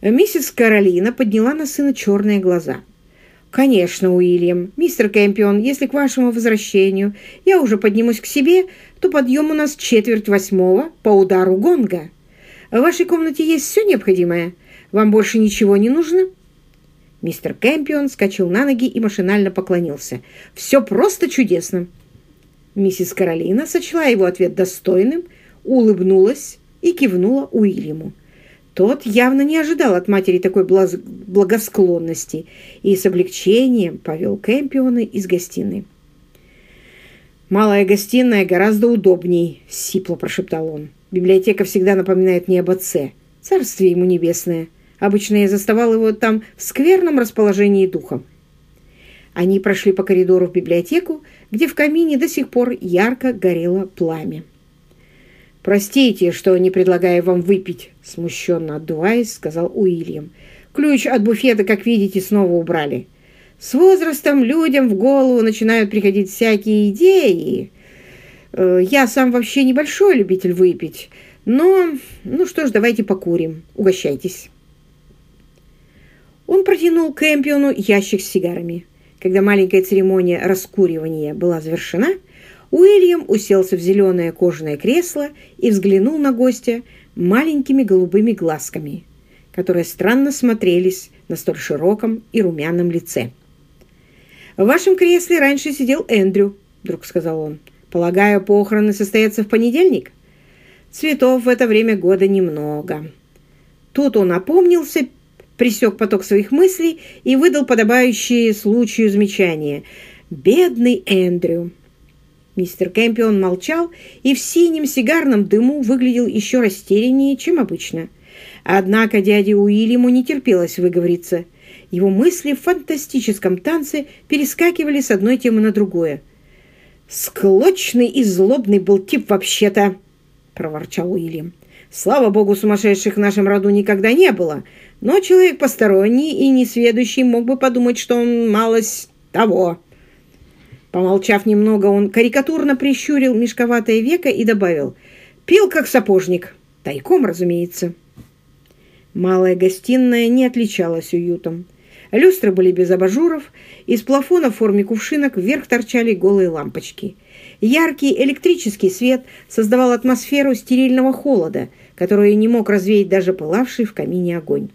Миссис Каролина подняла на сына черные глаза. «Конечно, Уильям. Мистер Кэмпион, если к вашему возвращению я уже поднимусь к себе, то подъем у нас четверть восьмого по удару гонга. В вашей комнате есть все необходимое? Вам больше ничего не нужно?» Мистер Кэмпион скачал на ноги и машинально поклонился. «Все просто чудесно!» Миссис Каролина сочла его ответ достойным, улыбнулась и кивнула Уильяму. Тот явно не ожидал от матери такой благосклонности и с облегчением повел Кэмпиона из гостиной. «Малая гостиная гораздо удобней», — сипло прошептал он. «Библиотека всегда напоминает мне об отце. Царствие ему небесное. Обычно я заставал его там в скверном расположении духа». Они прошли по коридору в библиотеку, где в камине до сих пор ярко горело пламя. «Простите, что не предлагаю вам выпить», — смущенно отдуваясь, сказал Уильям. «Ключ от буфета, как видите, снова убрали. С возрастом людям в голову начинают приходить всякие идеи. Э, я сам вообще небольшой любитель выпить, но... Ну что ж, давайте покурим. Угощайтесь». Он протянул Кэмпиону ящик с сигарами. Когда маленькая церемония раскуривания была завершена, Уильям уселся в зеленое кожаное кресло и взглянул на гостя маленькими голубыми глазками, которые странно смотрелись на столь широком и румяном лице. «В вашем кресле раньше сидел Эндрю», — вдруг сказал он. «Полагаю, похороны состоятся в понедельник?» «Цветов в это время года немного». Тут он опомнился, присек поток своих мыслей и выдал подобающие случаю замечание. «Бедный Эндрю!» Мистер Кэмпион молчал и в синем сигарном дыму выглядел еще растеряннее, чем обычно. Однако дяде Уильяму не терпелось выговориться. Его мысли в фантастическом танце перескакивали с одной темы на другое. «Склочный и злобный был тип вообще-то!» — проворчал Уильям. «Слава богу, сумасшедших в нашем роду никогда не было, но человек посторонний и несведущий мог бы подумать, что он малость того». Помолчав немного, он карикатурно прищурил мешковатое веко и добавил «Пил, как сапожник». Тайком, разумеется. Малая гостиная не отличалась уютом. Люстры были без абажуров, из плафона в форме кувшинок вверх торчали голые лампочки. Яркий электрический свет создавал атмосферу стерильного холода, которую не мог развеять даже пылавший в камине огонь.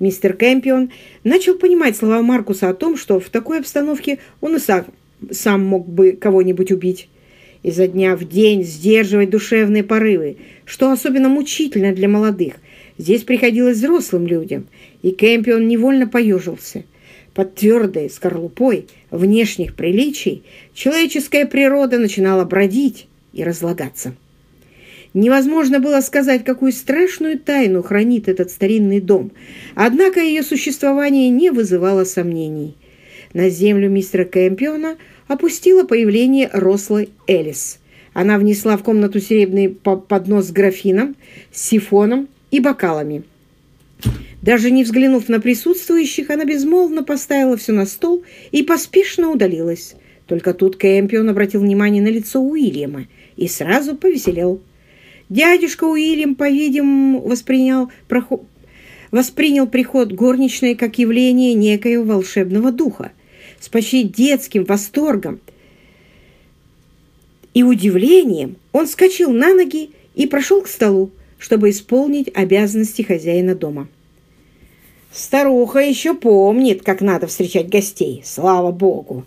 Мистер Кэмпион начал понимать слова Маркуса о том, что в такой обстановке он и сам сам мог бы кого-нибудь убить. Изо дня в день сдерживать душевные порывы, что особенно мучительно для молодых. Здесь приходилось взрослым людям, и Кэмпион невольно поежился. Под твердой скорлупой внешних приличий человеческая природа начинала бродить и разлагаться. Невозможно было сказать, какую страшную тайну хранит этот старинный дом, однако ее существование не вызывало сомнений. На землю мистера Кэмпиона опустила появление рослой Элис. Она внесла в комнату серебряный поднос с графином, сифоном и бокалами. Даже не взглянув на присутствующих, она безмолвно поставила все на стол и поспешно удалилась. Только тут Кэмпион обратил внимание на лицо Уильяма и сразу повеселел. Дядюшка Уильям, по-видимому, воспринял, проход... воспринял приход горничной как явление некоего волшебного духа с почти детским восторгом и удивлением он вскочил на ноги и прошел к столу, чтобы исполнить обязанности хозяина дома. Старуха еще помнит, как надо встречать гостей, слава богу.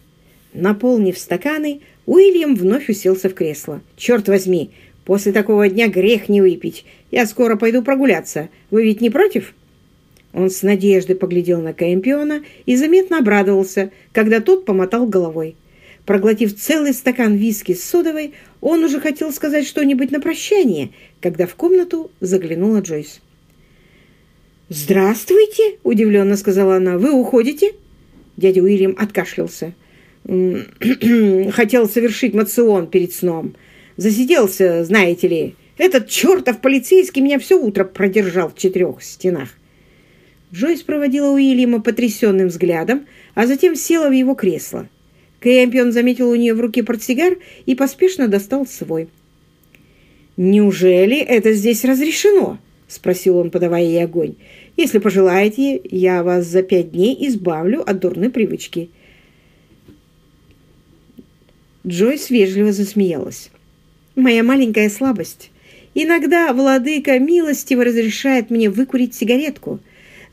Наполнив стаканы, Уильям вновь уселся в кресло. «Черт возьми, после такого дня грех не выпить. Я скоро пойду прогуляться. Вы ведь не против?» Он с надеждой поглядел на Кэмпиона и заметно обрадовался, когда тот помотал головой. Проглотив целый стакан виски с содовой, он уже хотел сказать что-нибудь на прощание, когда в комнату заглянула Джойс. «Здравствуйте!» – удивленно сказала она. «Вы уходите?» Дядя Уильям откашлялся. «Хотел совершить мацион перед сном. Засиделся, знаете ли. Этот чертов полицейский меня все утро продержал в четырех стенах. Джойс проводила Уильяма потрясенным взглядом, а затем села в его кресло. Кэмпион заметил у нее в руке портсигар и поспешно достал свой. «Неужели это здесь разрешено?» — спросил он, подавая ей огонь. «Если пожелаете, я вас за пять дней избавлю от дурной привычки». Джойс вежливо засмеялась. «Моя маленькая слабость. Иногда владыка милостиво разрешает мне выкурить сигаретку.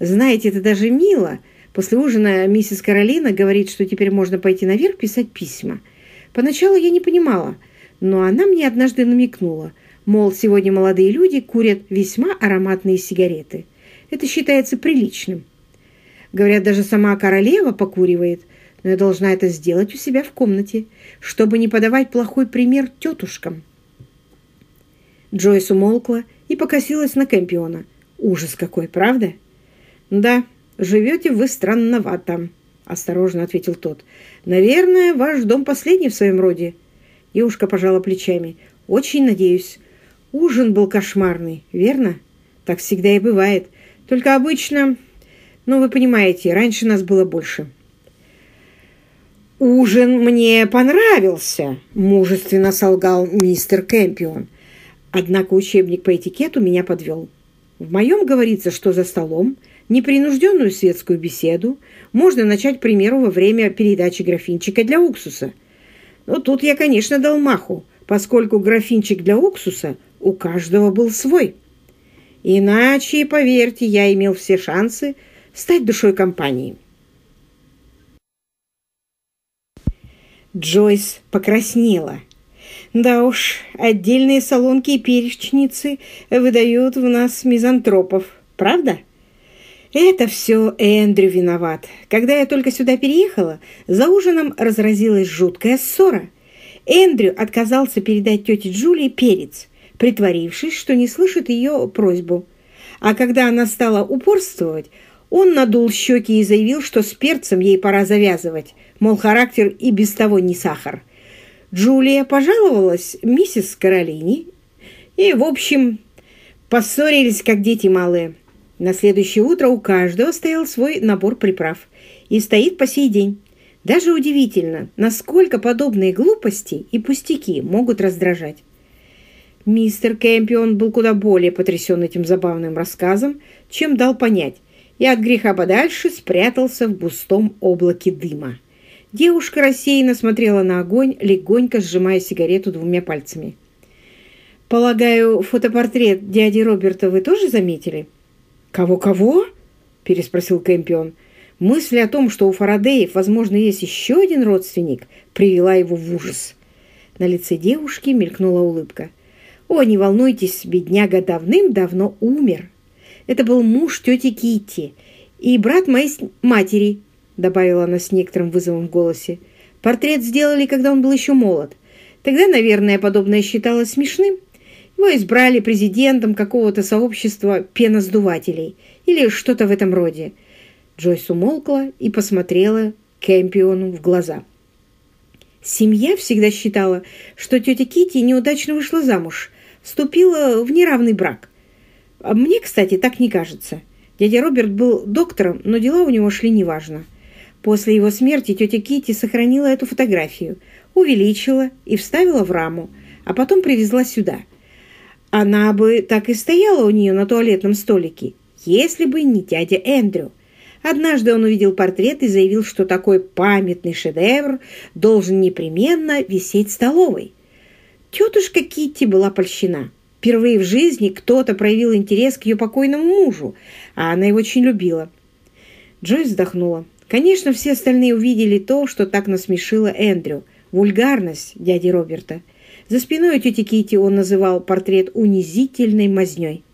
Знаете, это даже мило. После ужина миссис Каролина говорит, что теперь можно пойти наверх писать письма. Поначалу я не понимала, но она мне однажды намекнула, мол, сегодня молодые люди курят весьма ароматные сигареты. Это считается приличным. Говорят, даже сама королева покуривает, но я должна это сделать у себя в комнате, чтобы не подавать плохой пример тетушкам. Джойс умолкла и покосилась на Кэмпиона. Ужас какой, правда? Да, живете вы странновато, осторожно ответил тот. Наверное, ваш дом последний в своем роде. Девушка пожала плечами. Очень надеюсь. Ужин был кошмарный, верно? Так всегда и бывает. Только обычно... Ну, вы понимаете, раньше нас было больше. «Ужин мне понравился», – мужественно солгал мистер Кэмпион. Однако учебник по этикету меня подвел. В моем говорится, что за столом непринужденную светскую беседу можно начать, к примеру, во время передачи графинчика для уксуса. Но тут я, конечно, дал маху, поскольку графинчик для уксуса у каждого был свой. Иначе, поверьте, я имел все шансы стать душой компании. Джойс покраснела. Да уж, отдельные салонки и перечницы выдают в нас мизантропов, правда? Это все Эндрю виноват. Когда я только сюда переехала, за ужином разразилась жуткая ссора. Эндрю отказался передать тете Джулии перец, притворившись, что не слышит ее просьбу. А когда она стала упорствовать, он надул щеки и заявил, что с перцем ей пора завязывать, мол, характер и без того не сахар. Джулия пожаловалась миссис Каролине и, в общем, поссорились, как дети малые. На следующее утро у каждого стоял свой набор приправ и стоит по сей день. Даже удивительно, насколько подобные глупости и пустяки могут раздражать. Мистер Кэмпион был куда более потрясен этим забавным рассказом, чем дал понять, и от греха подальше спрятался в густом облаке дыма. Девушка рассеянно смотрела на огонь, легонько сжимая сигарету двумя пальцами. «Полагаю, фотопортрет дяди Роберта вы тоже заметили?» «Кого-кого?» – переспросил Кэмпион. Мысль о том, что у Фарадеев, возможно, есть еще один родственник, привела его в ужас. На лице девушки мелькнула улыбка. «О, не волнуйтесь, бедняга давным-давно умер. Это был муж тети Китти и брат моей матери, добавила она с некоторым вызовом в голосе. Портрет сделали, когда он был еще молод. Тогда, наверное, подобное считалось смешным. Его избрали президентом какого-то сообщества пеносдувателей или что-то в этом роде. Джойс умолкла и посмотрела Кэмпиону в глаза. Семья всегда считала, что тетя Кити неудачно вышла замуж, вступила в неравный брак. А мне, кстати, так не кажется. Дядя Роберт был доктором, но дела у него шли неважно. После его смерти тетя Кити сохранила эту фотографию, увеличила и вставила в раму, а потом привезла сюда. Она бы так и стояла у нее на туалетном столике, если бы не дядя Эндрю. Однажды он увидел портрет и заявил, что такой памятный шедевр должен непременно висеть в столовой. Тетушка Китти была польщена. Впервые в жизни кто-то проявил интерес к ее покойному мужу, а она его очень любила. Джойс вздохнула. Конечно, все остальные увидели то, что так насмешило Эндрю. Вульгарность дяди Роберта. За спиной у тети Кити он называл портрет унизительной мазнёй.